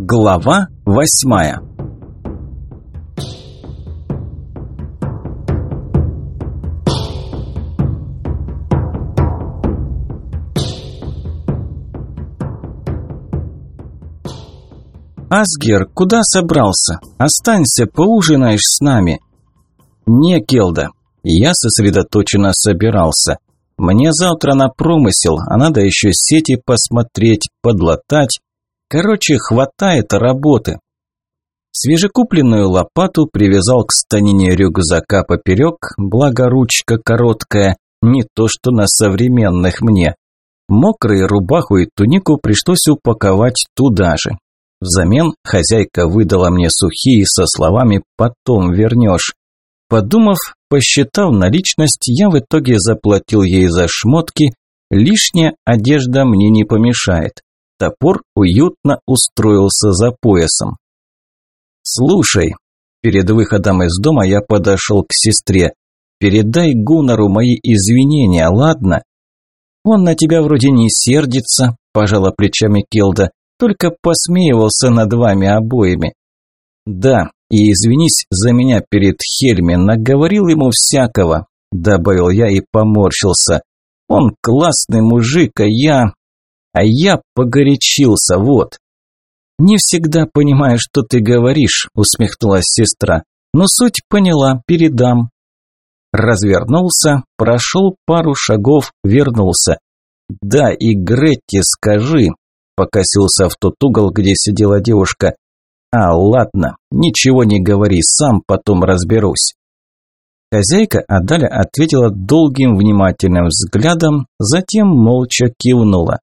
Глава восьмая «Асгер, куда собрался? Останься, поужинаешь с нами». «Не, Келда, я сосредоточенно собирался. Мне завтра на промысел, а надо еще сети посмотреть, подлатать. Короче, хватает работы». Свежекупленную лопату привязал к станине рюкзака поперек, благо ручка короткая, не то что на современных мне. Мокрые рубаху и тунику пришлось упаковать туда же. Взамен хозяйка выдала мне сухие со словами «потом вернешь». Подумав, посчитав наличность, я в итоге заплатил ей за шмотки, лишняя одежда мне не помешает. Топор уютно устроился за поясом. «Слушай», перед выходом из дома я подошел к сестре, «передай Гунару мои извинения, ладно?» «Он на тебя вроде не сердится», – пожала плечами Келда только посмеивался над вами обоими. Да, и извинись за меня перед Хельми, наговорил ему всякого, добавил я и поморщился. Он классный мужик, а я... А я погорячился, вот. Не всегда понимаю, что ты говоришь, усмехнулась сестра. Но суть поняла, передам. Развернулся, прошел пару шагов, вернулся. Да, и Гретте скажи, покосился в тот угол, где сидела девушка. «А, ладно, ничего не говори, сам потом разберусь». Хозяйка Адаля ответила долгим внимательным взглядом, затем молча кивнула.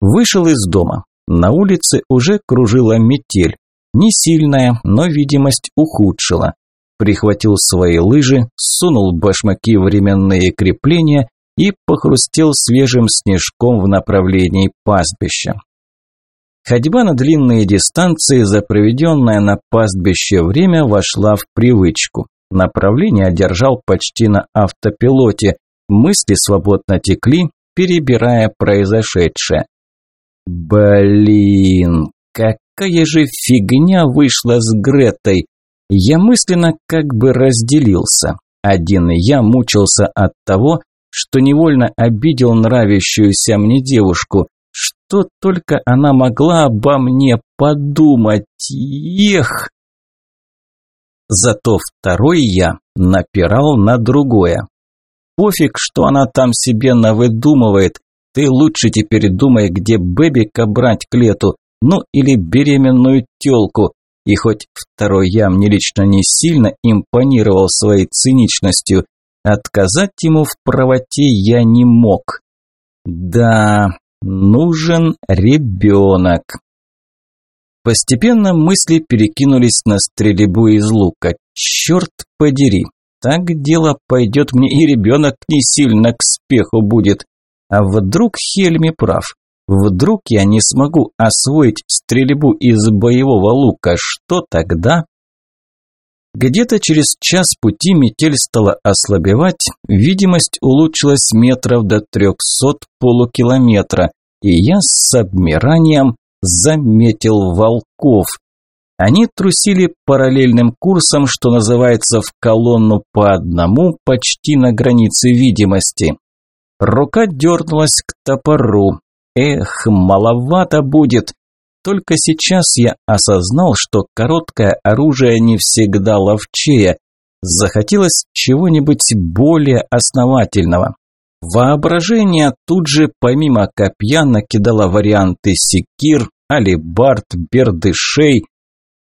Вышел из дома. На улице уже кружила метель. Не сильная, но видимость ухудшила. Прихватил свои лыжи, сунул башмаки временные крепления и похрустел свежим снежком в направлении пастбища. Ходьба на длинные дистанции за проведенное на пастбище время вошла в привычку. Направление одержал почти на автопилоте, мысли свободно текли, перебирая произошедшее. Блин, какая же фигня вышла с Гретой. Я мысленно как бы разделился. Один я мучился от того, что невольно обидел нравящуюся мне девушку, что только она могла обо мне подумать. Эх! Зато второй я напирал на другое. Пофиг, что она там себе навыдумывает. Ты лучше теперь думай, где бэбика брать к лету, ну или беременную тёлку. И хоть второй я мне лично не сильно импонировал своей циничностью, отказать ему в правоте я не мог. Да, Нужен ребенок. Постепенно мысли перекинулись на стрельбу из лука. Черт подери, так дело пойдет мне и ребенок не сильно к спеху будет. А вдруг Хельми прав? Вдруг я не смогу освоить стрельбу из боевого лука, что тогда? Где-то через час пути метель стала ослабевать, видимость улучшилась метров до трехсот полукилометра и я с обмиранием заметил волков. Они трусили параллельным курсом, что называется, в колонну по одному, почти на границе видимости. Рука дернулась к топору. Эх, маловато будет. Только сейчас я осознал, что короткое оружие не всегда ловчее. Захотелось чего-нибудь более основательного. Воображение тут же помимо копья накидало варианты секир, алибард, бердышей,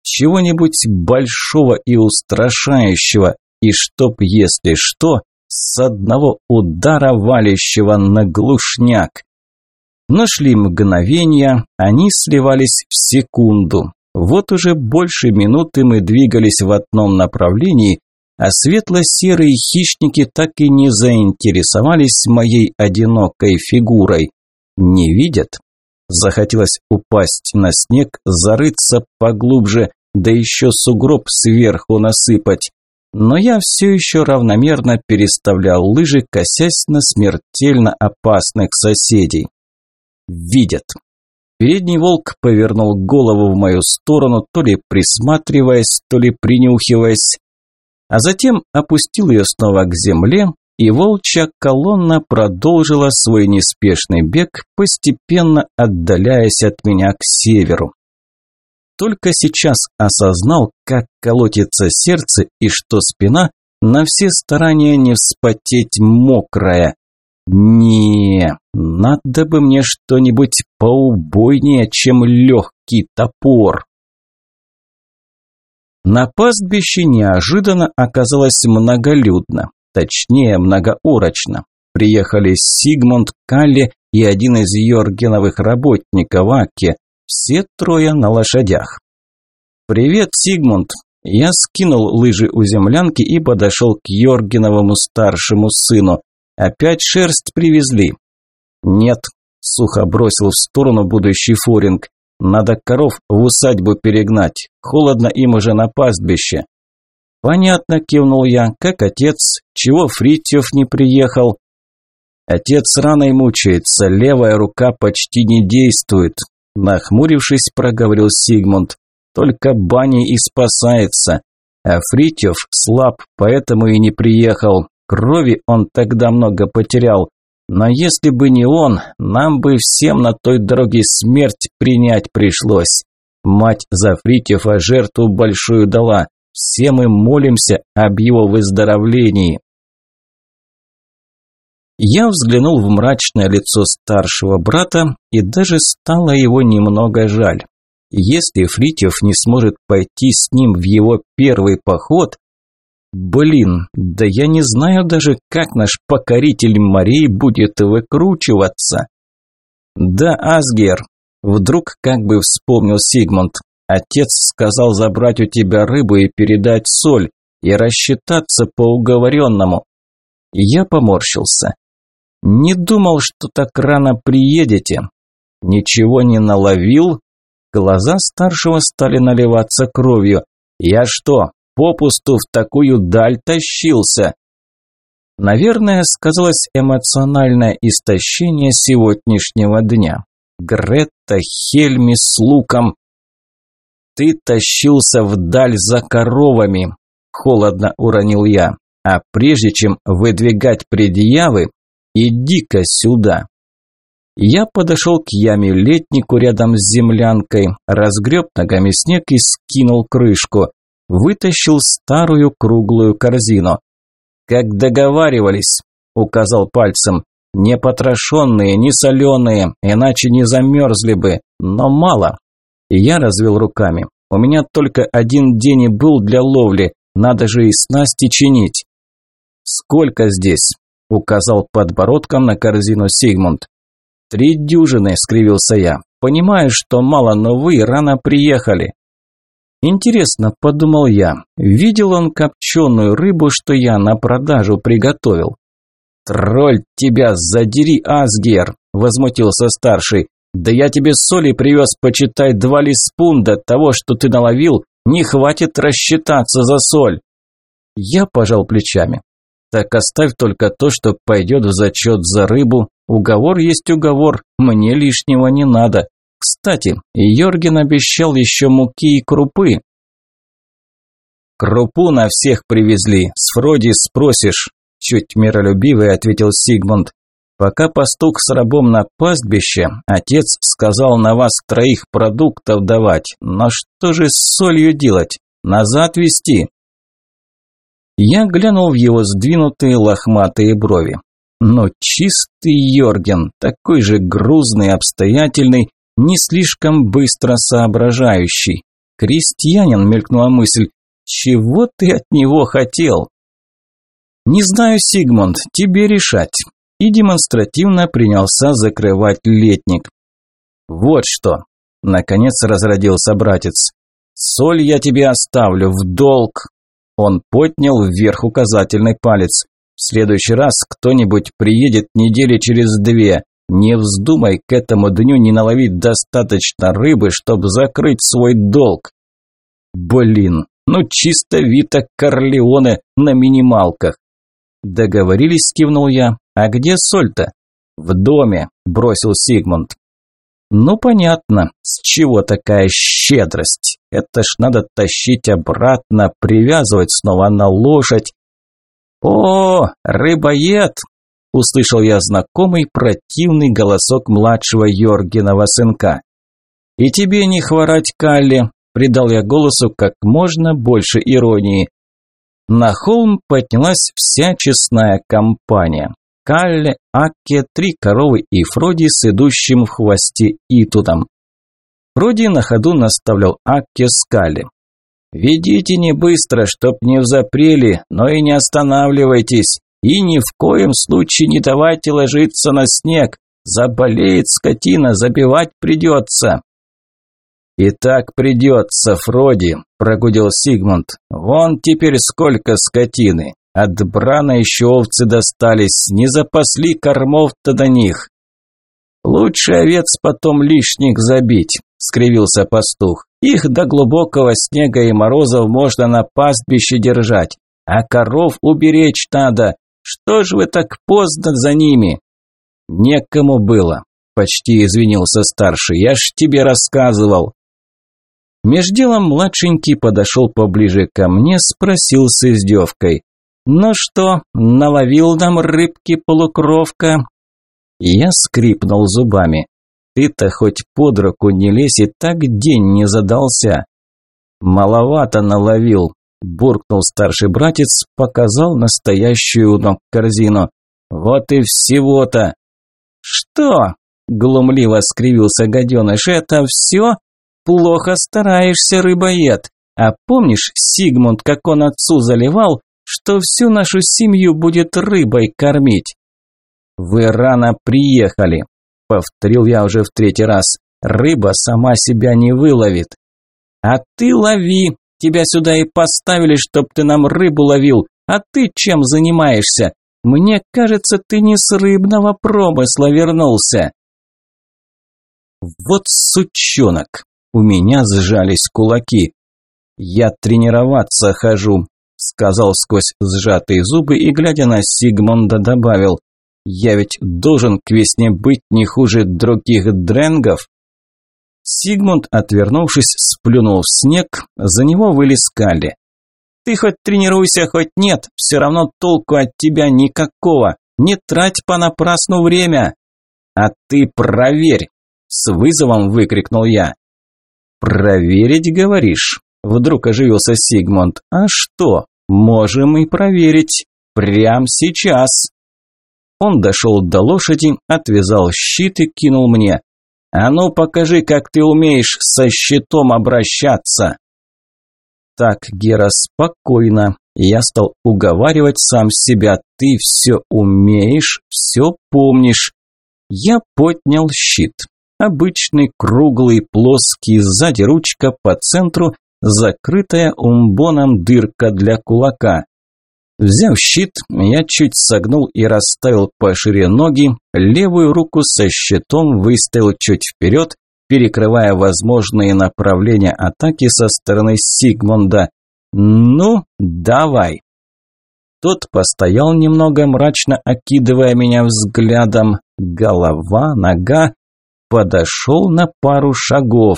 чего-нибудь большого и устрашающего, и чтоб, если что, с одного удара валящего на глушняк. Но шли мгновения, они сливались в секунду. Вот уже больше минуты мы двигались в одном направлении, а светло-серые хищники так и не заинтересовались моей одинокой фигурой. Не видят? Захотелось упасть на снег, зарыться поглубже, да еще сугроб сверху насыпать. Но я все еще равномерно переставлял лыжи, косясь на смертельно опасных соседей. Видят. Передний волк повернул голову в мою сторону, то ли присматриваясь, то ли принюхиваясь, а затем опустил ее снова к земле, и волчья колонна продолжила свой неспешный бег, постепенно отдаляясь от меня к северу. Только сейчас осознал, как колотится сердце и что спина на все старания не вспотеть мокрая. Не, надо бы мне что-нибудь поубойнее, чем легкий топор. На пастбище неожиданно оказалось многолюдно, точнее многоурочно. Приехали Сигмунд, Калли и один из Йоргеновых работников Аки, все трое на лошадях. «Привет, Сигмунд!» Я скинул лыжи у землянки и подошел к Йоргеновому старшему сыну. «Опять шерсть привезли?» «Нет», – сухо бросил в сторону будущий форинг. «Надо коров в усадьбу перегнать. Холодно им уже на пастбище». «Понятно», – кивнул я. «Как отец? Чего Фритьев не приехал?» «Отец раной мучается, левая рука почти не действует. Нахмурившись, проговорил Сигмунд. Только Бани и спасается. А Фритьев слаб, поэтому и не приехал. Крови он тогда много потерял. Но если бы не он, нам бы всем на той дороге смерть принять пришлось. Мать за Фритьева жертву большую дала. Все мы молимся об его выздоровлении. Я взглянул в мрачное лицо старшего брата и даже стало его немного жаль. Если Фритьев не сможет пойти с ним в его первый поход... Блин, да я не знаю даже, как наш покоритель морей будет выкручиваться. Да, Асгер, вдруг как бы вспомнил Сигмунд. Отец сказал забрать у тебя рыбу и передать соль, и рассчитаться по уговоренному. Я поморщился. Не думал, что так рано приедете. Ничего не наловил? Глаза старшего стали наливаться кровью. Я что, попусту в такую даль тащился? Наверное, сказалось эмоциональное истощение сегодняшнего дня. Гретта Хельми с луком. Ты тащился вдаль за коровами, холодно уронил я. А прежде чем выдвигать предъявы, «Иди-ка сюда!» Я подошел к яме летнику рядом с землянкой, разгреб ногами снег и скинул крышку. Вытащил старую круглую корзину. «Как договаривались», – указал пальцем. «Не потрошенные, не соленые, иначе не замерзли бы, но мало». Я развел руками. «У меня только один день и был для ловли, надо же и снасти чинить». «Сколько здесь?» – указал подбородком на корзину Сигмунд. «Три дюжины», – скривился я. «Понимаю, что мало, но вы рано приехали». «Интересно», – подумал я, – видел он копченую рыбу, что я на продажу приготовил. «Тролль, тебя задери, Асгер!» – возмутился старший. «Да я тебе соли привез, почитай, два лиспунда того, что ты наловил, не хватит рассчитаться за соль». Я пожал плечами. Так оставь только то, что пойдет в зачет за рыбу. Уговор есть уговор, мне лишнего не надо. Кстати, Йорген обещал еще муки и крупы. Крупу на всех привезли, с Фроди спросишь, чуть миролюбивый ответил Сигмунд. Пока пастух с рабом на пастбище, отец сказал на вас троих продуктов давать. Но что же с солью делать? Назад вести? Я глянул в его сдвинутые лохматые брови. Но чистый Йорген, такой же грузный, обстоятельный, не слишком быстро соображающий. Крестьянин, мелькнула мысль, чего ты от него хотел? Не знаю, Сигмунд, тебе решать. И демонстративно принялся закрывать летник. Вот что, наконец разродился братец. Соль я тебе оставлю в долг, он поднял вверх указательный палец. В следующий раз кто-нибудь приедет недели через две. Не вздумай к этому дню не наловить достаточно рыбы, чтобы закрыть свой долг. Блин, ну чисто Вита Корлеоне на минималках. Договорились, кивнул я. А где соль-то? В доме, бросил Сигмунд. Ну понятно, с чего такая щедрость. Это ж надо тащить обратно, привязывать снова на лошадь. О, рыбоед! Услышал я знакомый противный голосок младшего Йоргенова сынка. И тебе не хворать, Калли, придал я голосу как можно больше иронии. На холм поднялась вся честная компания. Калле, Акке, три коровы и Фроди с идущим в хвосте Итудом. Фроди на ходу наставлял Акке с Калле. «Ведите не быстро, чтоб не взапрели, но и не останавливайтесь, и ни в коем случае не давайте ложиться на снег, заболеет скотина, забивать придется». «И так придется, Фроди», – прогудел Сигмунд. «Вон теперь сколько скотины. От брана еще овцы достались, не запасли кормов-то до них. Лучше овец потом лишних забить, скривился пастух. Их до глубокого снега и морозов можно на пастбище держать, а коров уберечь надо. Что ж вы так поздно за ними? Некому было, почти извинился старший. Я ж тебе рассказывал. Меж делом младшенький подошел поближе ко мне, спросил с издевкой. «Ну что, наловил нам рыбки полукровка?» Я скрипнул зубами. «Ты-то хоть под руку не лезь, и так день не задался». «Маловато наловил», – буркнул старший братец, показал настоящую у ног корзину. «Вот и всего-то!» «Что?» – глумливо скривился гаденыш. «Это все? Плохо стараешься, рыбоед. А помнишь, Сигмунд, как он отцу заливал, что всю нашу семью будет рыбой кормить. Вы рано приехали, повторил я уже в третий раз. Рыба сама себя не выловит. А ты лови. Тебя сюда и поставили, чтоб ты нам рыбу ловил. А ты чем занимаешься? Мне кажется, ты не с рыбного промысла вернулся. Вот сучонок. У меня сжались кулаки. Я тренироваться хожу, сказал сквозь сжатые зубы и, глядя на Сигмунда, добавил «Я ведь должен к весне быть не хуже других дренгов». Сигмунд, отвернувшись, сплюнул в снег, за него вылез Калли. «Ты хоть тренируйся, хоть нет, все равно толку от тебя никакого. Не трать понапрасну время!» «А ты проверь!» – с вызовом выкрикнул я. «Проверить, говоришь?» Вдруг оживился Сигмунд. А что? Можем и проверить. Прямо сейчас. Он дошел до лошади, отвязал щит и кинул мне. А ну покажи, как ты умеешь со щитом обращаться. Так, Гера, спокойно. Я стал уговаривать сам себя. Ты все умеешь, все помнишь. Я поднял щит. Обычный, круглый, плоский, сзади ручка, по центру закрытая умбоном дырка для кулака. Взяв щит, я чуть согнул и расставил пошире ноги, левую руку со щитом выставил чуть вперед, перекрывая возможные направления атаки со стороны Сигмунда. «Ну, давай!» Тот постоял немного, мрачно окидывая меня взглядом. Голова, нога. Подошел на пару шагов.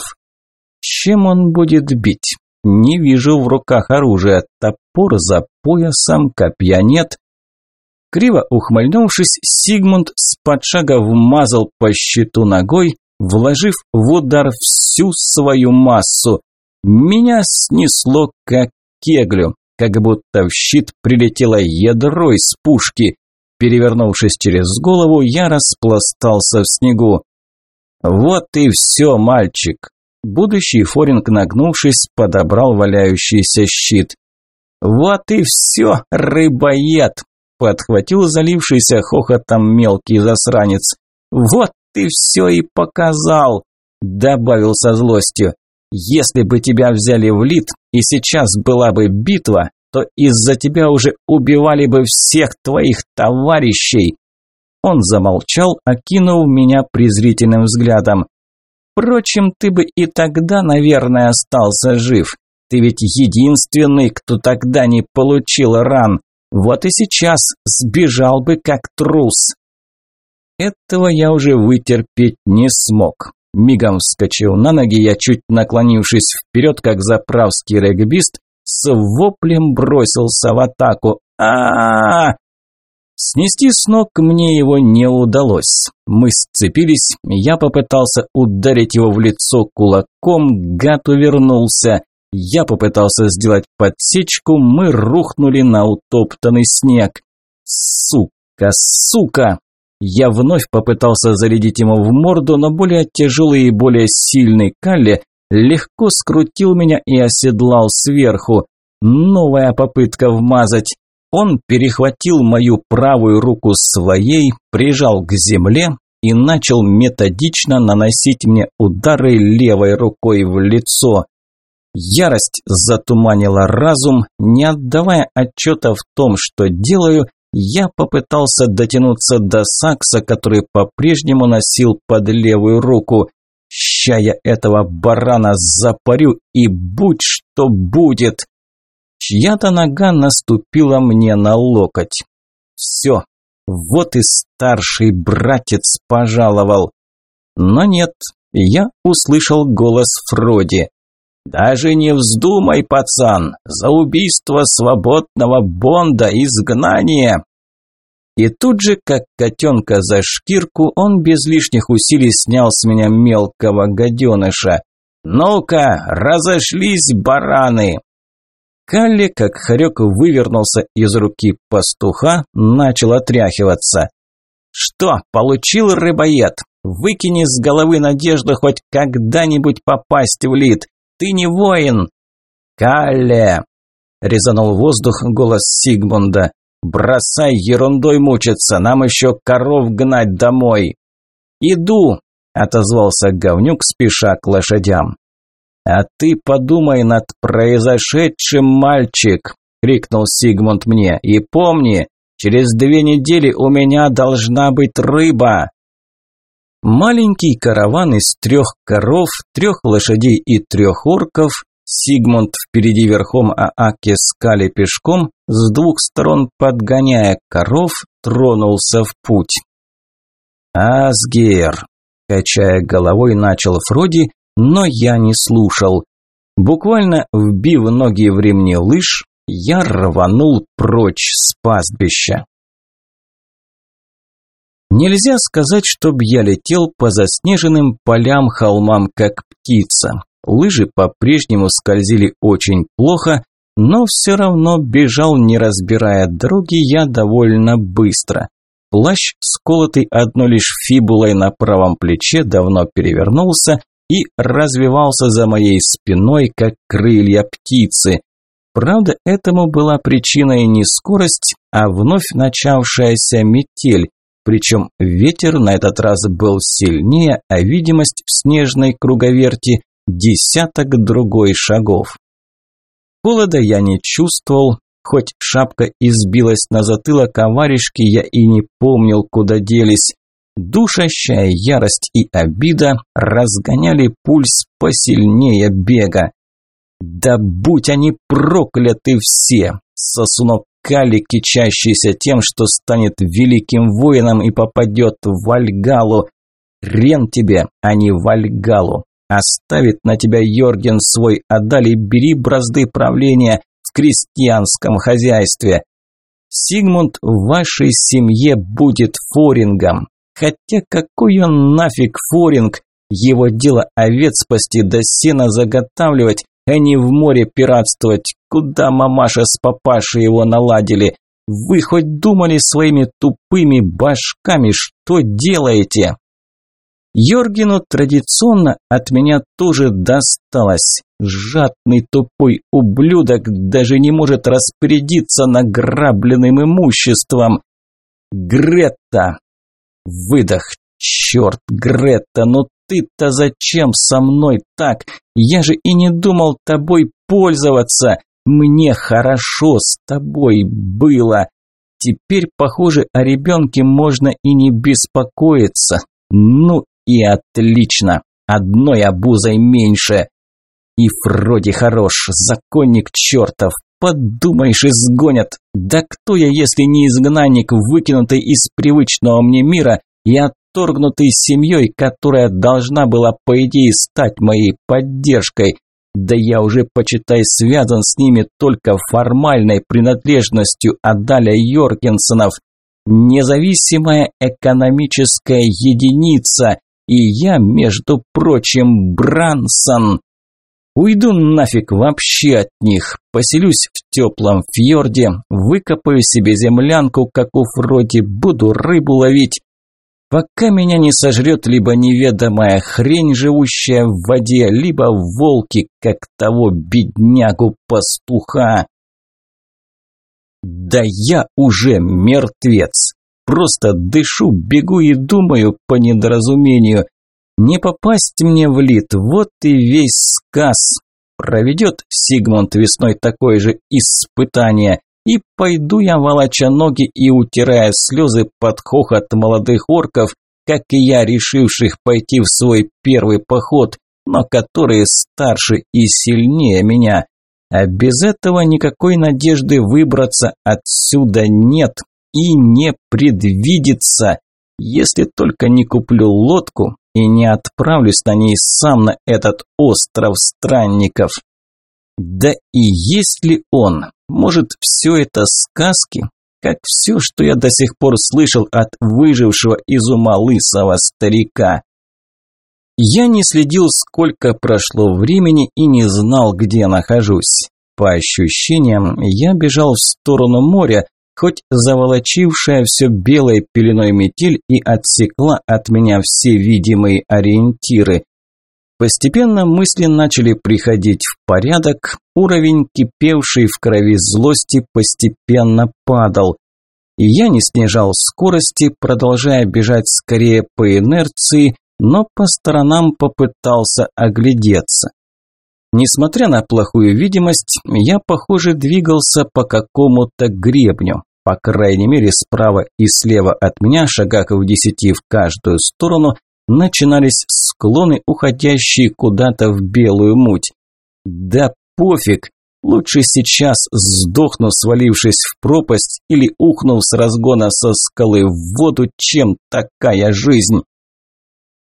Чем он будет бить? Не вижу в руках оружия. Топор за поясом, копья нет. Криво ухмыльнувшись, Сигмунд с подшага вмазал по щиту ногой, вложив в удар всю свою массу. Меня снесло как кеглю, как будто в щит прилетело ядро из пушки. Перевернувшись через голову, я распластался в снегу. «Вот и все, мальчик. Будущий Форинг, нагнувшись, подобрал валяющийся щит. «Вот и все, рыбоед!» – подхватил залившийся хохотом мелкий засранец. «Вот ты все и показал!» – добавил со злостью. «Если бы тебя взяли в лид, и сейчас была бы битва, то из-за тебя уже убивали бы всех твоих товарищей!» Он замолчал, окинув меня презрительным взглядом. Впрочем, ты бы и тогда, наверное, остался жив. Ты ведь единственный, кто тогда не получил ран. Вот и сейчас сбежал бы как трус. Этого я уже вытерпеть не смог. Мигом вскочил на ноги, я чуть наклонившись вперед, как заправский регбист, с воплем бросился в атаку. а а, -а! Снести с ног мне его не удалось. Мы сцепились, я попытался ударить его в лицо кулаком, гад увернулся. Я попытался сделать подсечку, мы рухнули на утоптанный снег. Сука, сука! Я вновь попытался зарядить ему в морду, но более тяжелый и более сильный Калли легко скрутил меня и оседлал сверху. Новая попытка вмазать. Он перехватил мою правую руку своей, прижал к земле и начал методично наносить мне удары левой рукой в лицо. Ярость затуманила разум, не отдавая отчета в том, что делаю, я попытался дотянуться до сакса, который по-прежнему носил под левую руку. Ща я этого барана запарю и будь что будет. Чья-то нога наступила мне на локоть. Все, вот и старший братец пожаловал. Но нет, я услышал голос Фроди. «Даже не вздумай, пацан, за убийство свободного Бонда изгнание!» И тут же, как котенка за шкирку, он без лишних усилий снял с меня мелкого гаденыша. «Ну-ка, разошлись, бараны!» Калли, как хорек, вывернулся из руки пастуха, начал отряхиваться. «Что, получил рыбоед? Выкини с головы надежду хоть когда-нибудь попасть в лид. Ты не воин!» «Калле!» – резанул воздух голос Сигмунда. «Бросай ерундой мучиться, нам еще коров гнать домой!» «Иду!» – отозвался говнюк, спеша к лошадям. «А ты подумай над произошедшим, мальчик!» – крикнул Сигмунд мне. «И помни, через две недели у меня должна быть рыба!» Маленький караван из трех коров, трех лошадей и трех орков, Сигмунд впереди верхом, а Аки скали пешком, с двух сторон подгоняя коров, тронулся в путь. «Асгер!» – качая головой, начал Фроди, но я не слушал. Буквально вбив ноги в ремни лыж, я рванул прочь с пастбища. Нельзя сказать, чтобы я летел по заснеженным полям, холмам, как птица. Лыжи по-прежнему скользили очень плохо, но все равно бежал, не разбирая дороги, я довольно быстро. Плащ, сколотый одной лишь фибулой на правом плече, давно перевернулся, и развивался за моей спиной, как крылья птицы. Правда, этому была причиной не скорость, а вновь начавшаяся метель, причем ветер на этот раз был сильнее, а видимость в снежной круговерти десяток другой шагов. Холода я не чувствовал, хоть шапка избилась на затылок, а варежки я и не помнил, куда делись. Душащая ярость и обида разгоняли пульс посильнее бега. Да будь они прокляты все! Сосунок Кали, кичащийся тем, что станет великим воином и попадет в Вальгалу. Рен тебе, а не Вальгалу. Оставит на тебя Йорген свой, далее бери бразды правления в крестьянском хозяйстве. Сигмунд в вашей семье будет форингом. Хотя какой он нафиг форинг? Его дело овец спасти да сена заготавливать, а не в море пиратствовать. Куда мамаша с папашей его наладили? Вы хоть думали своими тупыми башками, что делаете? Йоргину традиционно от меня тоже досталось. Жадный тупой ублюдок даже не может распорядиться награбленным имуществом. Гретта, Выдох. Черт, Гретта, ну ты-то зачем со мной так? Я же и не думал тобой пользоваться. Мне хорошо с тобой было. Теперь, похоже, о ребенке можно и не беспокоиться. Ну и отлично. Одной обузой меньше. И Фроди хорош, законник чертов. Подумаешь, изгонят. Да кто я, если не изгнанник, выкинутый из привычного мне мира и отторгнутый семьей, которая должна была, по идее, стать моей поддержкой. Да я уже, почитай, связан с ними только формальной принадлежностью Адаля Йоргенсонов. Независимая экономическая единица. И я, между прочим, Брансон. Уйду нафиг вообще от них, поселюсь в теплом фьорде, выкопаю себе землянку, как у Фроди, буду рыбу ловить. Пока меня не сожрет либо неведомая хрень, живущая в воде, либо волки, как того беднягу-пастуха. Да я уже мертвец. Просто дышу, бегу и думаю по недоразумению. Не попасть мне в лид, вот и весь сказ. Проведет Сигмунд весной такое же испытание, и пойду я, волоча ноги и утирая слезы под хохот молодых орков, как и я, решивших пойти в свой первый поход, но которые старше и сильнее меня. А без этого никакой надежды выбраться отсюда нет и не предвидится, если только не куплю лодку и не отправлюсь на ней сам на этот остров странников. Да и есть ли он? Может, все это сказки? Как все, что я до сих пор слышал от выжившего из ума лысого старика. Я не следил, сколько прошло времени и не знал, где нахожусь. По ощущениям, я бежал в сторону моря, хоть заволочившая все белой пеленой метель и отсекла от меня все видимые ориентиры. Постепенно мысли начали приходить в порядок, уровень кипевшей в крови злости постепенно падал. И я не снижал скорости, продолжая бежать скорее по инерции, но по сторонам попытался оглядеться. Несмотря на плохую видимость, я, похоже, двигался по какому-то гребню. По крайней мере, справа и слева от меня, шагах в десяти в каждую сторону, начинались склоны, уходящие куда-то в белую муть. Да пофиг, лучше сейчас сдохну, свалившись в пропасть или ухнув с разгона со скалы в воду, чем такая жизнь.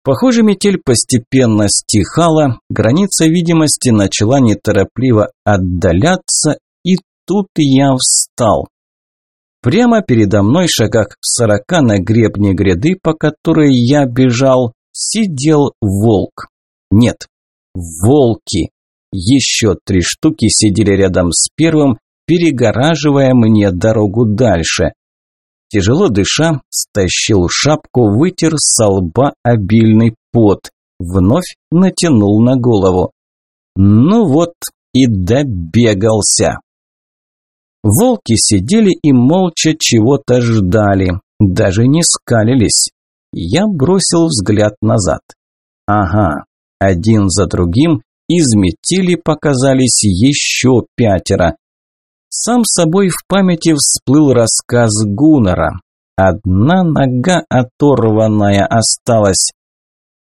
Похоже, метель постепенно стихала, граница видимости начала неторопливо отдаляться, и тут я встал. Прямо передо мной, шагах в сорока на гребне гряды, по которой я бежал, сидел волк. Нет, волки. Еще три штуки сидели рядом с первым, перегораживая мне дорогу дальше. Тяжело дыша, стащил шапку, вытер со лба обильный пот, вновь натянул на голову. Ну вот и добегался. Волки сидели и молча чего-то ждали, даже не скалились. Я бросил взгляд назад. Ага, один за другим из метели показались еще пятеро. Сам собой в памяти всплыл рассказ Гуннера. Одна нога оторванная осталась.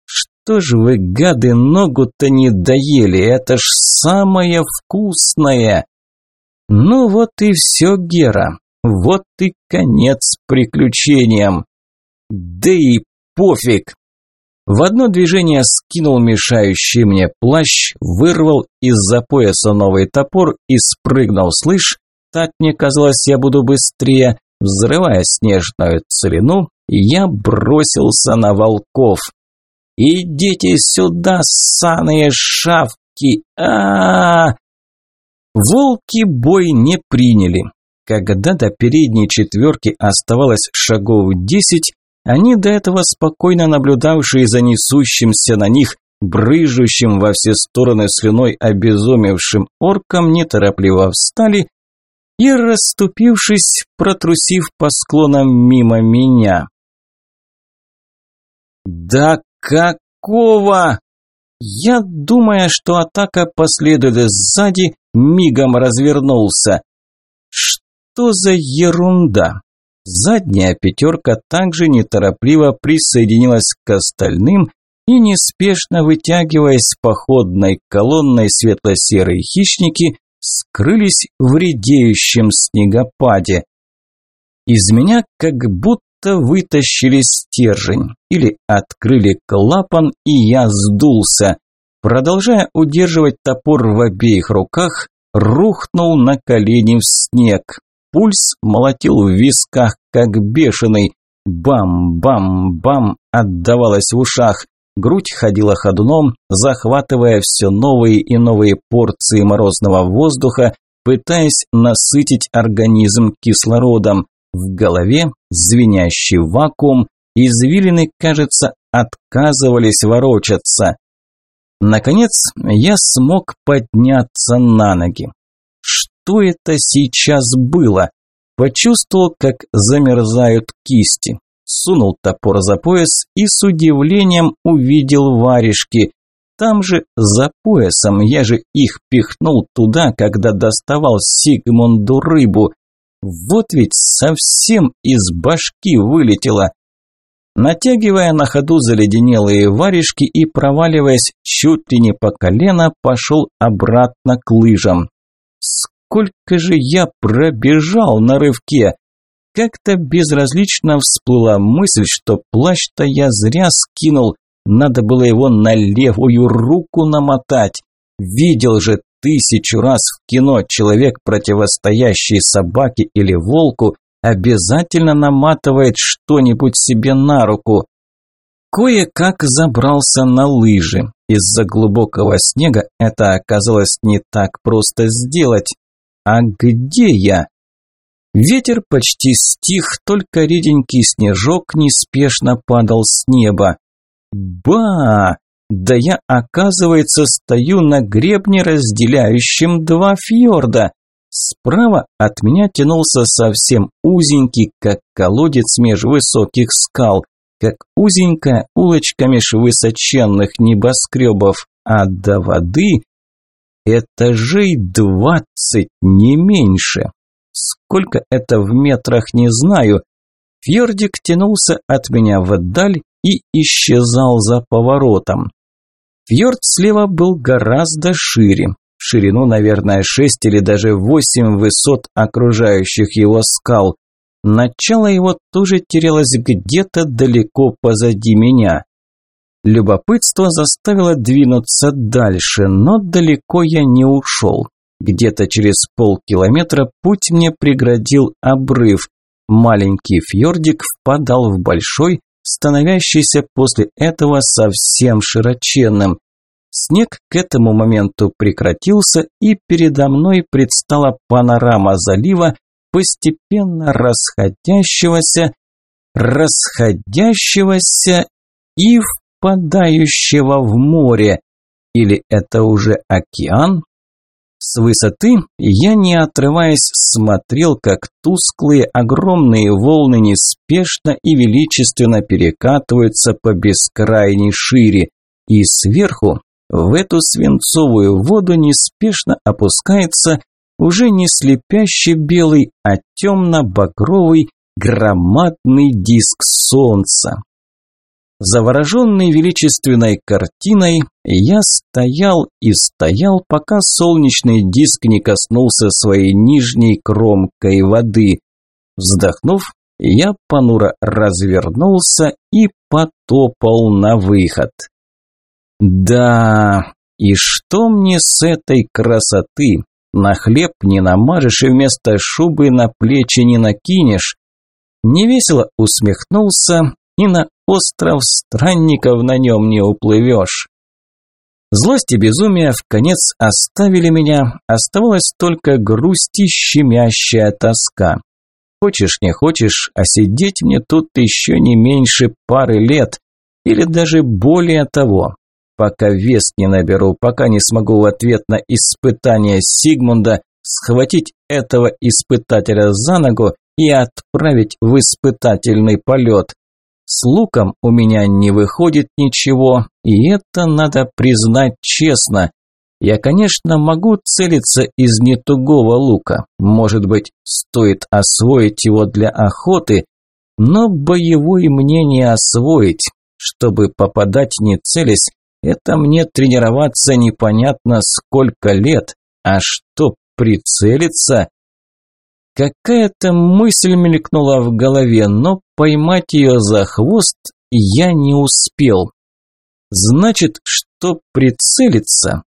Что ж вы, гады, ногу-то не доели, это ж самое вкусное. Ну вот и все, Гера. Вот и конец приключениям. Да и пофиг. В одно движение скинул мешающий мне плащ, вырвал из-за пояса новый топор и спрыгнул, слышь, так мне казалось, я буду быстрее. Взрывая снежную целину, я бросился на волков. «Идите сюда, ссаные шавки! а, -а, -а Волки бой не приняли. Когда до передней четверки оставалось шагов десять, они до этого спокойно наблюдавшие за несущимся на них, брыжущим во все стороны слюной обезумевшим орком, неторопливо встали и, расступившись, протрусив по склонам мимо меня. «Да какого?» Я, думая, что атака последует сзади, мигом развернулся. Что за ерунда? Задняя пятерка также неторопливо присоединилась к остальным и, неспешно вытягиваясь походной колонной светло-серые хищники, скрылись в редеющем снегопаде. Из меня как будто вытащили стержень или открыли клапан, и я сдулся. Продолжая удерживать топор в обеих руках, рухнул на колени в снег. Пульс молотил в висках, как бешеный. Бам-бам-бам отдавалось в ушах. Грудь ходила ходуном, захватывая все новые и новые порции морозного воздуха, пытаясь насытить организм кислородом. В голове звенящий вакуум, извилины, кажется, отказывались ворочаться. Наконец, я смог подняться на ноги. Что это сейчас было? Почувствовал, как замерзают кисти. Сунул топор за пояс и с удивлением увидел варежки. Там же, за поясом, я же их пихнул туда, когда доставал Сигмунду рыбу. Вот ведь совсем из башки вылетело. Натягивая на ходу заледенелые варежки и проваливаясь чуть ли не по колено, пошел обратно к лыжам. Сколько же я пробежал на рывке! Как-то безразлично всплыла мысль, что плащ-то я зря скинул, надо было его на левую руку намотать. Видел же тысячу раз в кино человек, противостоящий собаке или волку, обязательно наматывает что-нибудь себе на руку. Кое-как забрался на лыжи. Из-за глубокого снега это оказалось не так просто сделать. А где я? Ветер почти стих, только реденький снежок неспешно падал с неба. Ба! Да я, оказывается, стою на гребне, разделяющем два фьорда. Справа от меня тянулся совсем узенький, как колодец меж высоких скал, как узенькая улочка меж высоченных небоскребов, а до воды этажей двадцать, не меньше. Сколько это в метрах, не знаю. Фьордик тянулся от меня вдаль и исчезал за поворотом. Фьорд слева был гораздо шире, в ширину, наверное, шесть или даже восемь высот окружающих его скал. Начало его тоже терялось где-то далеко позади меня. Любопытство заставило двинуться дальше, но далеко я не ушел. Где-то через полкилометра путь мне преградил обрыв. Маленький фьордик впадал в большой, становящийся после этого совсем широченным. Снег к этому моменту прекратился, и передо мной предстала панорама залива, постепенно расходящегося, расходящегося и впадающего в море. Или это уже океан? С высоты я, не отрываясь, смотрел, как тусклые огромные волны неспешно и величественно перекатываются по бескрайней шире, и сверху в эту свинцовую воду неспешно опускается уже не слепящий белый, а темно-багровый громадный диск солнца. Завороженный величественной картиной, я стоял и стоял, пока солнечный диск не коснулся своей нижней кромкой воды. Вздохнув, я понуро развернулся и потопал на выход. Да, и что мне с этой красоты? На хлеб не намажешь и вместо шубы на плечи не накинешь. Невесело усмехнулся и на остров странников на нем не уплывешь. Злость и безумие в конец оставили меня, оставалась только грусть и щемящая тоска. Хочешь не хочешь, а сидеть мне тут еще не меньше пары лет, или даже более того. Пока вес не наберу, пока не смогу в ответ на испытание Сигмунда схватить этого испытателя за ногу и отправить в испытательный полет. С луком у меня не выходит ничего, и это надо признать честно. Я, конечно, могу целиться из нетугого лука. Может быть, стоит освоить его для охоты, но боевой мне не освоить. Чтобы попадать не целясь, это мне тренироваться непонятно сколько лет. А что прицелиться? Какая-то мысль мелькнула в голове, но поймать ее за хвост я не успел. Значит, что прицелиться?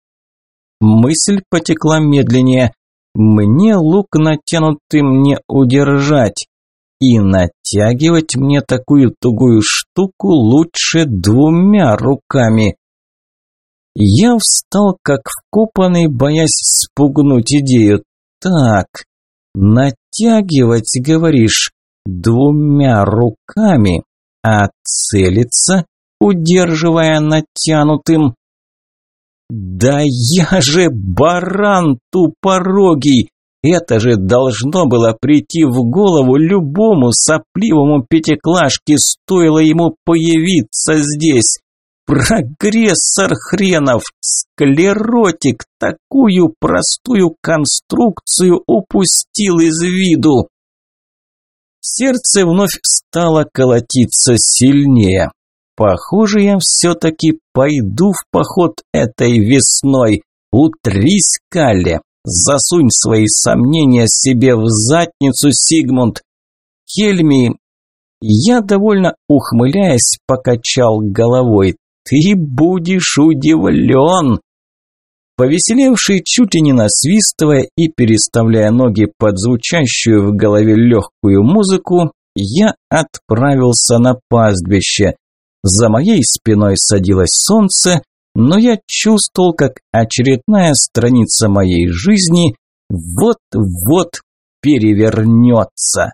Мысль потекла медленнее. Мне лук натянутым не удержать. И натягивать мне такую тугую штуку лучше двумя руками. Я встал как вкопанный, боясь спугнуть идею. Так, натягивать, говоришь, двумя руками, а целиться, удерживая натянутым. Да я же баран тупорогий! Это же должно было прийти в голову любому сопливому пятиклашке, стоило ему появиться здесь. Прогрессор хренов, склеротик, такую простую конструкцию упустил из виду. Сердце вновь стало колотиться сильнее. Похоже, я все-таки пойду в поход этой весной. Утрись, Калле, засунь свои сомнения себе в задницу, Сигмунд. Кельми, я довольно ухмыляясь покачал головой. Ты будешь удивлен. Повеселевший, чуть и не насвистывая и переставляя ноги под звучащую в голове легкую музыку, я отправился на пастбище. За моей спиной садилось солнце, но я чувствовал, как очередная страница моей жизни вот-вот перевернется.